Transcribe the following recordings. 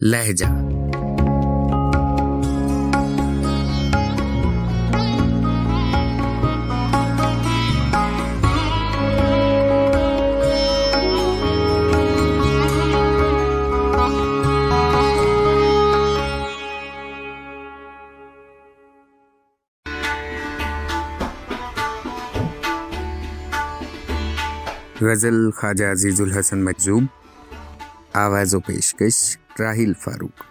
لہجہ۔ غزل خواجہ عزیز الحسن مجزوب آواز و پیشکش۔ راہیل فاروق۔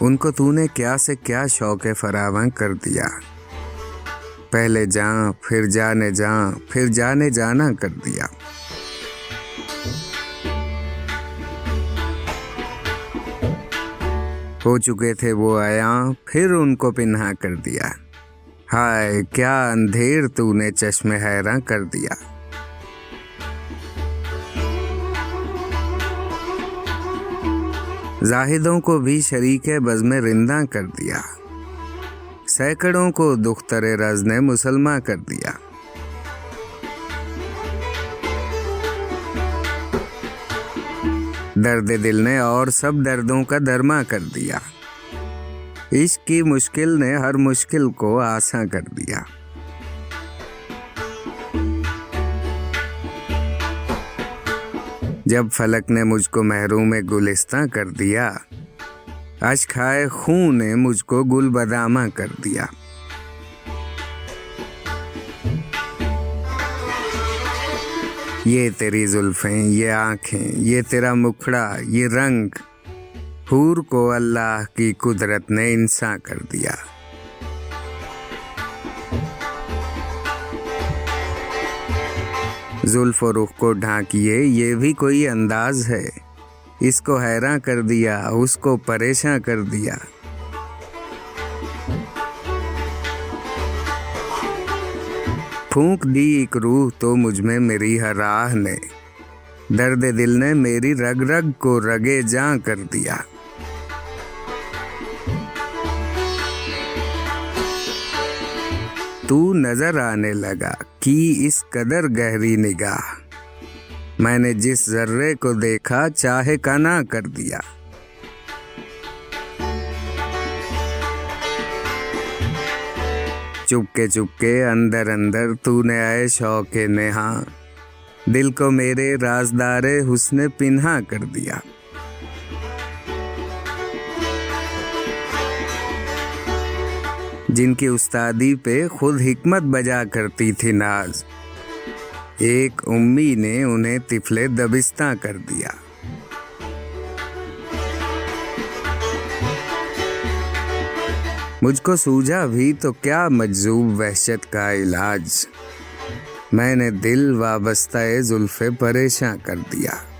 ان کو تو نے کیا سے کیا شوق فراواں کر دیا۔ پہلے جاں، پھر جانے جاں، پھر جانے جانا کر دیا۔ ہو چکے تھے وہ آیا پھر ان کو پنہا کر دیا۔ ہائے، کیا اندھیر تو نے چشم حیراں کر دیا۔ زاہدوں کو بھی شریک بزم رندہ کر دیا۔ سینکڑوں کو دختر رز نے مسلمہ کر دیا۔ درد دل نے اور سب دردوں کا درما کر دیا۔ عشق کی مشکل نے ہر مشکل کو آساں کر دیا۔ جب فلک نے مجھ کو محروم گلستہ کر دیا، اشکھائے خون نے مجھ کو گل بدامہ کر دیا۔ یہ تیری زلفیں، یہ آنکھیں، یہ تیرا مکھڑا، یہ رنگ، حور کو اللہ کی قدرت نے انسان کر دیا۔ زلف و رخ کو ڈھانکیے، یہ بھی کوئی انداز ہے۔ اس کو حیراں کر دیا، اس کو پریشاں کر دیا۔ پھونک دی ایک روح تو مجھ میں میری ہر راہ نے۔ درد دل نے میری رگ رگ کو رگے جاں کر دیا۔ تو نظر آنے لگا کی اس قدر گہری نگاہ۔ میں نے جس ذرے کو دیکھا چاہے کا نہ کر دیا۔ چپکے چپکے اندر اندر تو نے آئے شوق نہا دل کو میرے رازدار حسن پنہا کر دیا۔ جن کی استادی پہ خود حکمت بجا کرتی تھی ناز۔ ایک امی نے انہیں تفلے دبستہ کر دیا۔ مجھ کو سوجا بھی تو کیا مجذوب وحشت کا علاج۔ میں نے دل وابستہ زلف پریشاں کر دیا۔